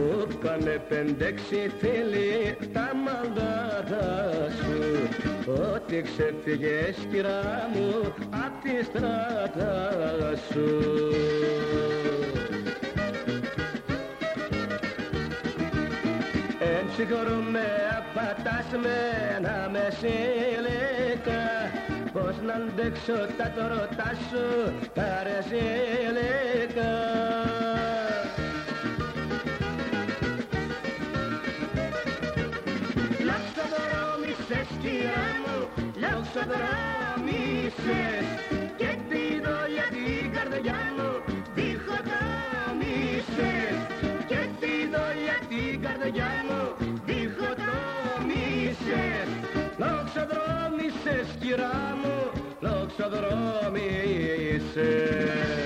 Μου πάνε πέντε-έξι φίλοι τα μαντάτα σου. Ότι ξεφύγες κυρά μου απ' τη στράτα σου. Εν συγχωρούμε απατάς με ένα μεσήλικα. Πώς να αντέξω τα τρώτα σου τα ρεζίλικα λαξοδρόμησες Και τη δόλια την καρδιά μου διχοτόμησες Και τη δόλια την καρδιά μου διχοτόμησες Λαξοδρόμησες κυρά μου, λαξοδρόμησες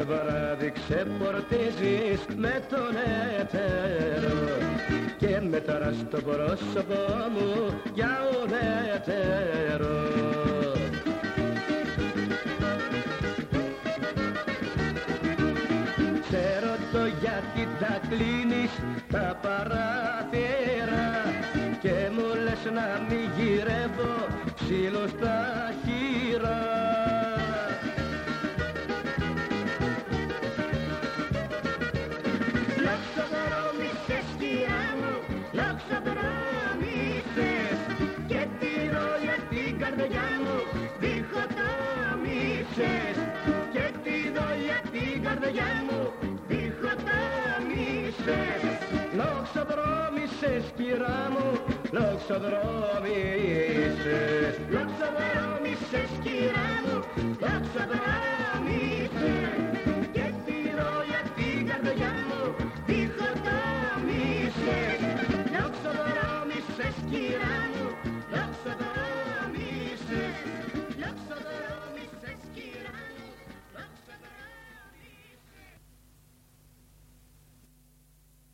Κάθε βράδυ ξεπορτίζεις με τον έτερο Και μετράς το πρόσωπο μου για ουδέτερο Ξέρω το γιατί τα κλείνεις τα παράθυρα Και μου λες να μη γυρεύω ψήλο καρδιά μου διχοτόμησες Και τη δόλια την καρδιά μου διχοτόμησες Λαξοδρόμησες κυρά μου, λαξοδρόμησες Λαξοδρόμησες κυρά μου, λαξοδρόμησες